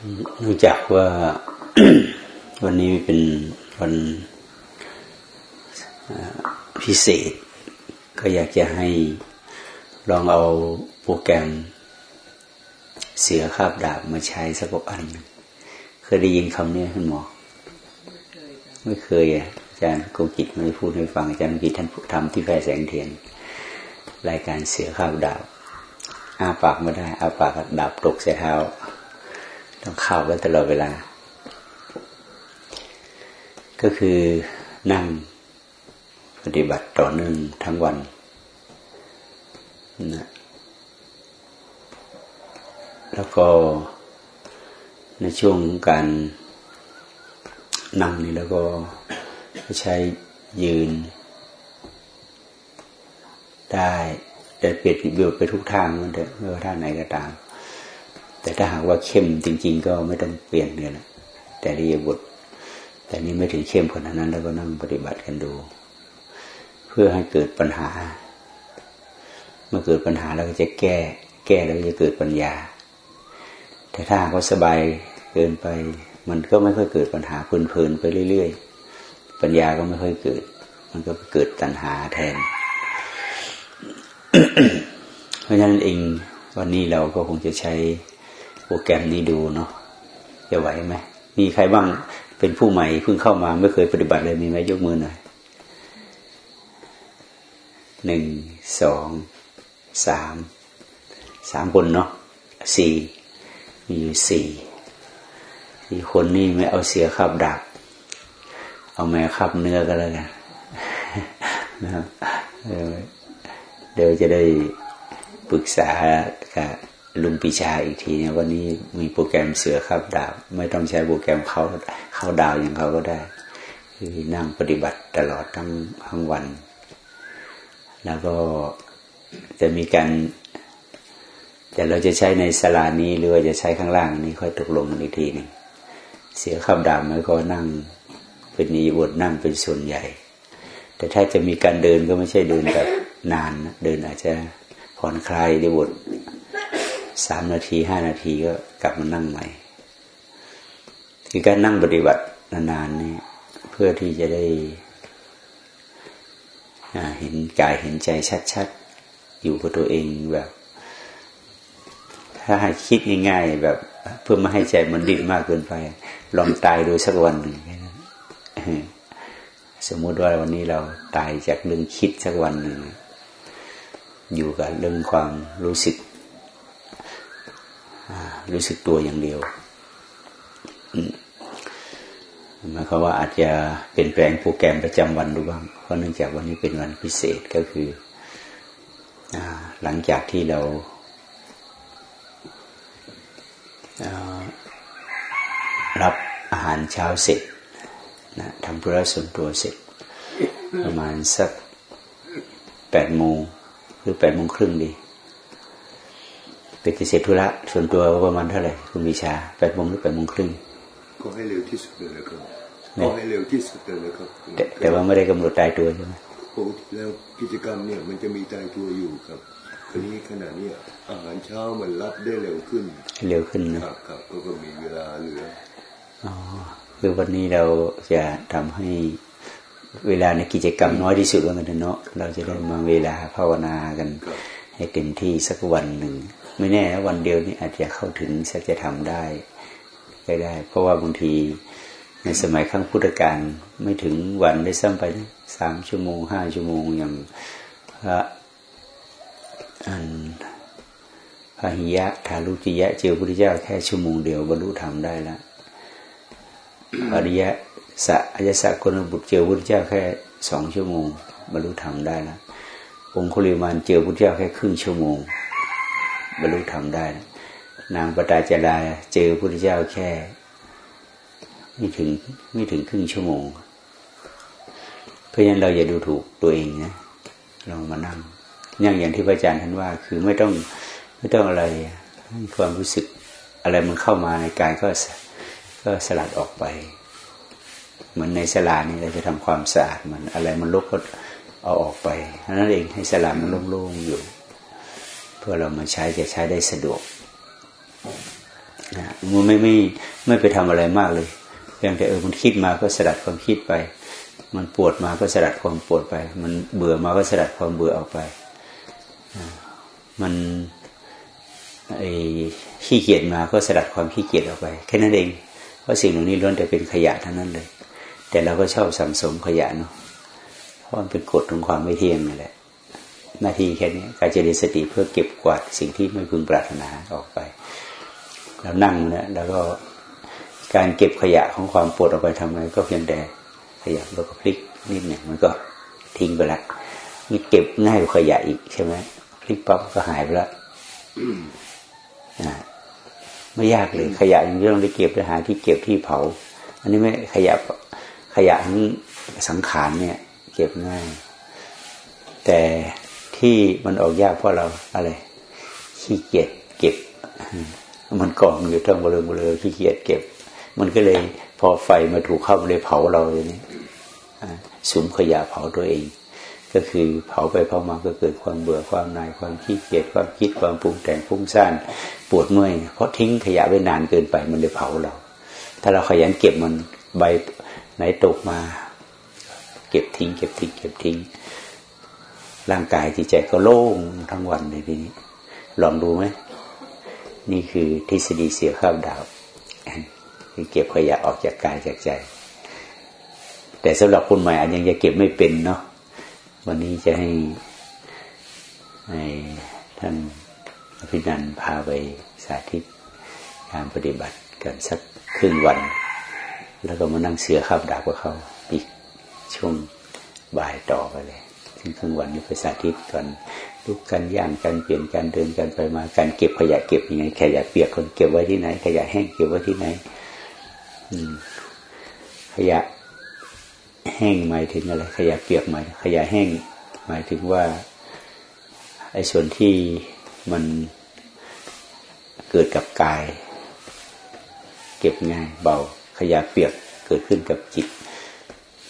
เนื่องจากว่าวันนี้เป็นวันพิเศษ ก็อยากจะให้ลองเอาโปรแกรมเสือคาบดาบมาใช้สักอัน เคยได้ยินคำนี้คุณหมอ ไม่เคยอะอาจารย์กงกิจไม่ได้พูดให้ฟังอาจารย์กงกิจท่านทำที่แพร่แสงเทียน รายการเสือคาบดาบอาปากไม่ได้อาปากดาบตกเสียเท้า ต้องเข้าไว้ตลอดเวลา ก็คือนั่งปฏิบัติต่อเนื่องทั้งวันนะแล้วก็ในช่วงการนั่งนี่แล้วก็ใช้ยืน ได้แต่เปลี่ยนเบลไปทุกทางมันเถอะไม่ว่าท่าไหนก็ตาม แต่ถ้าหากว่าเข้มจริง ๆ ก็ไม่ต้องเปลี่ยนเลยนะแต่รียบทแต่นี้ไม่ถึงเข้มขนาดนั้น แล้วก็นั่งปฏิบัติกันดู เพื่อให้เกิดปัญหา เมื่อเกิดปัญหาเราก็จะแก้ แก้แล้วจะเกิดปัญญา แต่ถ้าเขาสบายเกินไป มันก็ไม่ค่อยเกิดปัญหาเพลินๆไปเรื่อยๆปัญญาก็ไม่ค่อยเกิด มันก็เกิดตัณหาแทน เพราะฉะนั้นเองวันนี้เราก็คงจะใช้ โปรแกรมนี้ดูเนาะจะไหวไหมมีใครบ้างเป็นผู้ใหม่เพิ่งเข้ามาไม่เคยปฏิบัติเลยมีไหมยกมือหน่อยหนึ่งสองสามสามคนเนาะสี่มีอยู่สี่สี่คนนี่ไม่เอาเสียขับดัก เอาแม่ขับเนื้อก็แล้วกันนะครับเดี๋ยวจะได้ปรึกษากับ ลุงปีชาอีกทีเนี่ยวันนี้มีโปรแกรมเสือขับดาบไม่ต้องใช้โปรแกรมเขาเข้าดาวอย่างเขาก็ได้ คือนั่งปฏิบัติตลอดทั้งทั้งวัน แล้วก็จะมีการ แต่เราจะใช้ในสลานี้หรือว่าจะใช้ข้างล่างนี้ค่อยตกลงอีกทีหนึ่งเสียขับดาบมันก็นั่งเป็นนิบทนั่งเป็นส่วนใหญ่ แต่ถ้าจะมีการเดินก็ไม่ใช่เดินแบบนานนะเดินอาจจะผ่อนคลายในบท สามนาทีห้านาทีก็กลับมานั่งใหม่คือการนั่งปฏิบัตินานๆนี่เพื่อที่จะได้เห็นกายเห็นใจชัดๆ อยู่กับตัวเองแบบ ถ้าให้คิดง่ายๆแบบ เพื่อไม่ให้ใจมันดิ้นมากเกินไป ลองตายดูสักวันหนึ่งสมมติว่าวันนี้เราตายจากเรื่องคิดสักวันหนึ่งอยู่กับเรื่องความรู้สึก รู้สึกตัวอย่างเดียวหมายความว่าอาจจะเปลี่ยนแปลงโปรแกรมประจำวันดูบ้าง เพราะเนื่องจากวันนี้เป็นวันพิเศษก็คืออหลังจากที่เรารับอาหารเช้าเสร็จนะทำธุระส่วนตัวเสร็จ ประมาณสักแปดโมงหรือแปดโมงครึ่งดี เป็นเสร็จธุระส่วนตัวประมาณเท่าไหร่คุณวิชาแปดโมงหรือแปดโมงครึ่งก็ให้เร็วที่สุดเลยนะครับก็ให้เร็วที่สุดเลยครับแต่ว่าไม่ได้กำหนดตายตัวใช่ไหมปกติแล้วกิจกรรมเนี่ยมันจะมีตายตัวอยู่ครับทีนี้ขณะนี้อาหารเช้ามันรับได้เร็วขึ้น เร็วขึ้นนะครับครับก็มีเวลาเหลืออ๋อคือวันนี้เราจะทำให้เวลาในกิจกรรมน้อยที่สุดว่ากันเนาะเราจะได้มาเวลาภาวนากัน ให้เต็มที่สักวันหนึ่ง ไม่แน่วันเดียวนี้อาจจะเข้าถึงสัจธรรมได้ก็ได้ เพราะว่าบางทีในสมัยขั้งพุทธกาลไม่ถึงวันได้ซ้ำไปสามชั่วโมงห้าชั่วโมงอย่างพระอันพระหิยะทารุจิยะ เจอพระพุทธเจ้าแค่ชั่วโมงเดียวบรรลุธรรมได้แล้วอริยะสะอายสะคนบุตรเจอพระพุทธเจ้าแค่สองชั่วโมง บรรลุธรรมได้แล้วองคุลิมานเจอพระพุทธเจ้าแค่ครึ่งชั่วโมง บรรลุธรรมได้ นางปตาจดาเจอพระพุทธเจ้าแค่ ไม่ถึงไม่ถึงครึ่งชั่วโมง เพราะฉะนั้นเราอย่าดูถูกตัวเองนะลองมานั่งอย่างอย่างที่พระอาจารย์ท่านว่า คือไม่ต้องไม่ต้องอะไรให้ความรู้สึกอะไรมันเข้ามาในกายก็ก็สลัดออกไป เหมือนในสลานี่เราจะทำความสะอาดมันอะไรมันลบก็เอาออกไปนั่นเองให้สลามันโล่งๆอยู่ เพื่อเรามาใช้จะใช้ได้สะดวกนะมันไม่ไม่ไม่ไปทำอะไรมากเลยเพียงแต่เออมันคิดมาก็สลัดความคิดไป มันปวดมาก็สลัดความปวดไป มันเบื่อมาก็สลัดความเบื่อออกไปมันไอ้ขี้เกียจมาก็สลัดความขี้เกียจออกไปแค่นั้นเองเพราะสิ่งเหล่านี้ล้วนแต่เป็นขยะทั้งนั้นเลย แต่เราก็ชอบสังสมขยะเนาะเพราะมันเป็นกฎของความไม่เที่ยงนั่แหละ หน้าที่แค่นี้การเจริญสติเพื่อเก็บกวาดสิ่งที่ไม่พึงปรารถนาออกไปเรานั่งนะแล้วก็การเก็บขยะของความปวดออกไปทำไงก็เพียงแต่ขยะแล้วก็พลิกนิดหนึ่งมันก็ทิ้งไปละมีเก็บง่ายกว่าขยะอีกใช่ไหมพลิกปั๊บก็หายไปแล้วไม่ยากเลยขยะอย่างนี้ต้องไปเก็บไปหาที่เก็บที่เผา อันนี้ไม่ขยะขยะทั้งสังขารเนี่ย เก็บง่าย แต่ ที่มันออกยากเพราะเราอะไร ขี้เกียจเก็บ มันกองอยู่ทั้งบริเวณบริเวณขี้เกียจเก็บ มันก็เลยพอไฟมาถูกเข้ามันเลยเผาเราอย่างนี้สุมขยะเผาตัวเอง ก็คือเผาไปเผามาก็เกิดความเบื่อความนายความขี้เกียจความคิดความปรุงแต่งฟุ้งซ่านปวดเมื่อยเพราะทิ้งขยะไว้นานเกินไปมันเลยเผาเรา ถ้าเราขยันเก็บมันใบไหนตกมา เก็บทิ้ง เก็บทิ้งเก็บทิ้ง ร่างกายจิตใจก็โล่งทั้งวันในทีนี้ ลองดูไหมนี่คือทฤษฎีเสียข้าวดาวคือเก็บขยะออกจากกายจากใจ แต่สำหรับคนใหม่อาจยังจะเก็บไม่เป็นเนาะวันนี้จะให้ให้ท่านอภินันพาไปสาธิตการปฏิบัติกันสักครึ่งวัน แล้วก็มานั่งเสือข้าวดาบกับเขาอีกช่วงบ่ายต่อไปเลย ถึงครึ่งวันนี้ไปสาธิตก่อนลุกกันย่างกันเปลี่ยนกันเดินกันไปมาการเก็บขยะเก็บยังไงขยะเปียกคนเก็บไว้ที่ไหน ขยะแห้งเก็บไว้ที่ไหนขยะแห้งหมายถึงอะไร ขยะเปียกหมายขยะแห้งหมายถึงว่าไอ้ส่วนที่มันเกิดกับกาย เก็บง่ายเบาขยะเปียกเกิดขึ้นกับจิต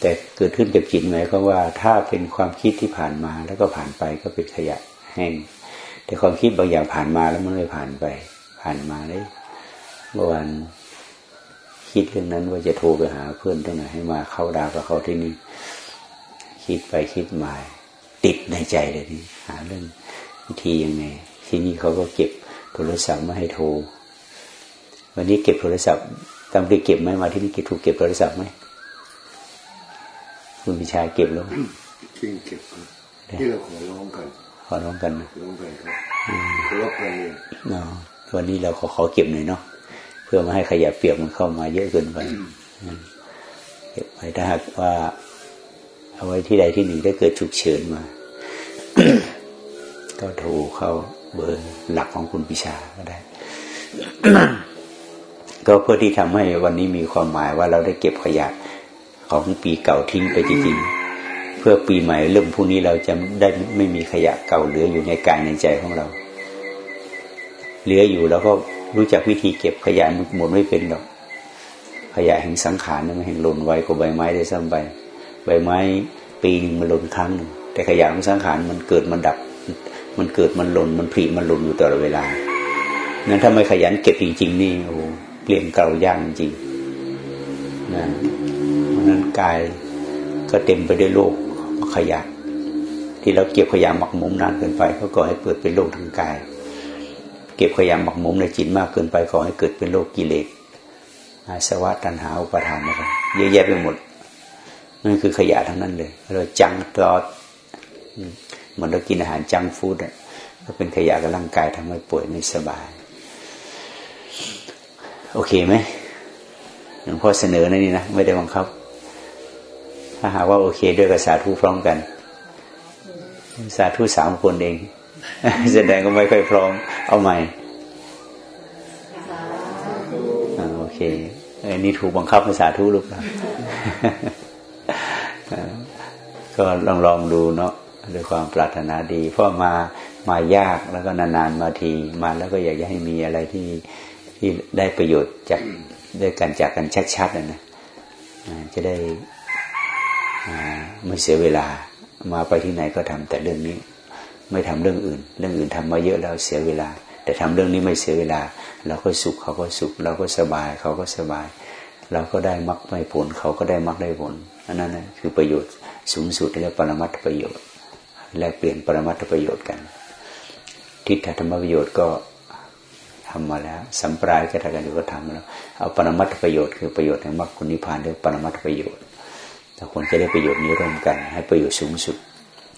แต่เกิดขึ้นกับจิตหมายความว่าถ้าเป็นความคิดที่ผ่านมาแล้วก็ผ่านไปก็เป็นขยะแห้ง แต่ความคิดบางอย่างผ่านมาแล้วมันไม่ผ่านไป ผ่านมาเลยเมื่อวานคิดเรื่องนั้นว่าจะโทรไปหาเพื่อนที่ไหนให้มาเข้าดาวกับเขาที่นี่คิดไปคิดมาติดในใจเลยนี่หาเรื่องวิธียังไง ที่นี่เขาก็เก็บโทรศัพท์มาให้โทร วันนี้เก็บโทรศัพท์ตามที่เก็บไหมมาที่นี่เก็บถูกเก็บโทรศัพท์ไหม คุณพิชาเก็บแล้วจริงเก็บที่เราขอร้องกัน ขอร้องกันร้องกันครับรบกันเลยวันนี้เราขอขอเก็บหน่อยเนาะเพื่อมาให้ขยะเปียกมันเข้ามาเยอะเกินไปเก็บไว้ถ้าหากว่า เอาไว้ที่ใดที่หนึ่งได้เกิดฉุกเฉินมา ก็โทรเข้าเบอร์หลักของคุณพิชาก็ได้ ก็เพื่อที่ทำให้วันนี้มีความหมายว่าเราได้เก็บขยะ ของปีเก่าทิ้งไปจริงๆเพื่อปีใหม่เริ่มพรุ่งนี้เราจะได้ไม่มีขยะเก่าเหลืออยู่ในกายในใจของเรา เหลืออยู่แล้วก็รู้จักวิธีเก็บขยะหมดไม่เป็นหรอก ขยะแห่งสังขารมันแห่งหล่นไวกว่าใบไม้ได้ซ้ำไปใบไม้ปีหนึ่งมันหล่นครั้งหนึ่งแต่ขยะของสังขารมันเกิดมันดับ มันเกิดมันหล่นมันผลิมันหล่นอยู่ตลอดเวลางั้นถ้าไม่ขยันเก็บจริงๆนี่โอ้เปลี่ยนเก่าย่างจริงนะ กาย ก็เต็มไปด้วยโรคขยะ ที่เราเก็บขยะหมักหมมนานเกินไปก็ก่อให้เกิดเป็นโรคทางกาย เก็บขยะหมักหมมในจิตมากเกินไปก่อให้เกิดเป็นโรคกิเลสอาสวะตัณหาอุปาทานอะไรเยอะแยะไปหมดนั่นคือขยะทั้งนั้นเลยเราจังตอดเหมือนเรากินอาหารจังฟู้ดอะก็เป็นขยะกับร่างกายทำให้ป่วยไม่สบาย โอเคไหมหลวงพ่อเสนอนะนี่นะ ไม่ได้บังคับ ถ้าหากว่าโอเคด้วยกับสาธุพร้อมกัน สาธุสามคนเอง แสดงก็ไม่ค่อยพร้อม เอาใหม่โอเคอันนี้ถูกบังคับภาษาทุหรือเปล่าก็ลองลองดูเนาะด้วยความปรารถนาดี เพราะมามายากแล้วก็นานๆมาทีมาแล้วก็อยากจะให้มีอะไรที่ที่ได้ประโยชน์จากด้วยกันจากกันชัดๆนะนะจะได้ ไม่เสียเวลามาไปที่ไหนก็ทำแต่เรื่องนี้ ไม่ทำเรื่องอื่น เรื่องอื่นทำมาเยอะแล้วเสียเวลา แต่ทำเรื่องนี้ไม่เสียเวลา เราก็สุขเขาก็สุข เราก็สบายเขาก็สบาย เราก็ได้มรรคได้ผล เขาก็ได้มรรคได้ผลอันนั้นนะคือประโยชน์สูงสุดเรียกปรมัตถประโยชน์ แลกเปลี่ยนปรมัตถประโยชน์กัน ทิฏฐธรรมประโยชน์ก็ทำมาแล้วสัมปรายก็ทำกันอยู่ก็ทำมาแล้วเอาปรมัตถประโยชน์คือประโยชน์ในมรรคผลนิพพานเรียกปรมัตถประโยชน์ แต่คนจะได้ประโยชน์นี้ร่วมกัน ให้ประโยชน์สูงสุด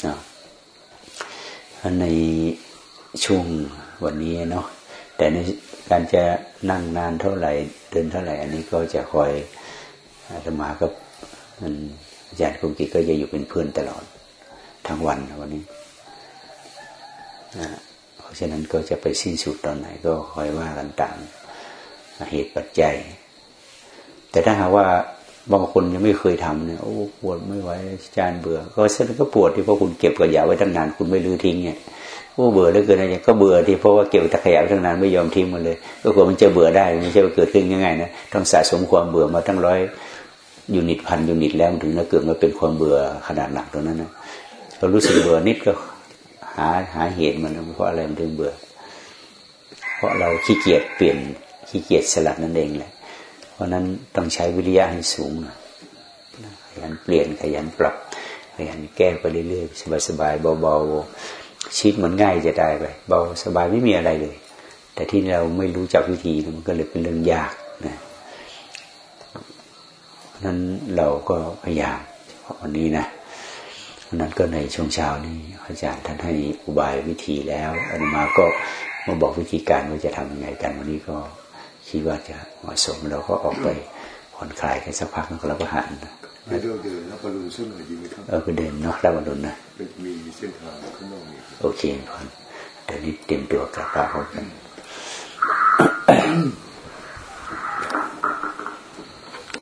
นะในช่วงวันนี้เนาะแต่ในการจะนั่งนานเท่าไหร่เดินเท่าไหร่ อันนี้ก็จะคอยอาตมากับอาจารย์คงกิก็จะอยู่เป็นเพื่อนตลอดทั้งวันวันนี้นะเพราะฉะนั้นก็จะไปสิ้นสุดตอนไหนก็คอยว่ากันตามเหตุปัจจัย แต่ถ้าหากว่า บางคนยังไม่เคยทำเนี่ยโอ้ปวดไม่ไหวอาจารย์เบื่อ ก็เส้นก็ปวดที่เพราะคุณเก็บกระยาไว้ตั้งนานคุณไม่ลื้อทิ้งเนี่ยโอ้เบื่อเหลือเกินอะไรก็เบื่อที่เพราะว่าเก็บตะขยะไว้ตั้งนานไม่ยอมทิ้งมันเลย ก็กลัวมันจะเบื่อได้ไม่ใช่ว่าเกิดขึ้นง่ายๆนะต้องสะสมความเบื่อมาตั้งร้อยยูนิตพันยูนิตแล้วถึงจะเกิดมาเป็นความเบื่อขนาดหนักตรงนั้นนะเรารู้สึกเบื่อนิดก็หาหาเหตุมันเพราะอะไรมันถึงเบื่อ เพราะเราขี้เกียจเปลี่ยนขี้เกียจสลัดนั่นเองแหละ ราะนั้นต้องใช้วิริยะให้สูงนะขยันเปลี่ยนขยันปรับขยันแก้ไปเรื่อยๆสบายๆเบาๆชีวิตมันง่ายจะได้ไปเบาสบายไม่มีอะไรเลย แต่ที่เราไม่รู้จักวิธีมันก็เลยเป็นเรื่องยากนะนั้นเราก็พยายามวันนี้นะนั้นก็ในช่วงเช้านี้อาจารย์ท่านให้อุบายวิธีแล้วอนุมาก็มาบอกวิธีการว่าจะทำยังไงกันวันนี้ก็ คิดว่าจะเหมาะสมเราก็ออกไปผ่อนคลายกันสักพักแล้วก็หันไปเดินเดินแล้วบอลลูนสักหน่อยดีไหมครับเออไปเดินเนาะแล้วบอลลูนนะมีเส้นทางข้างนอกนี่โอเคพอนเดี๋ยวนี้เตรียมตัวกลับมาพบกัน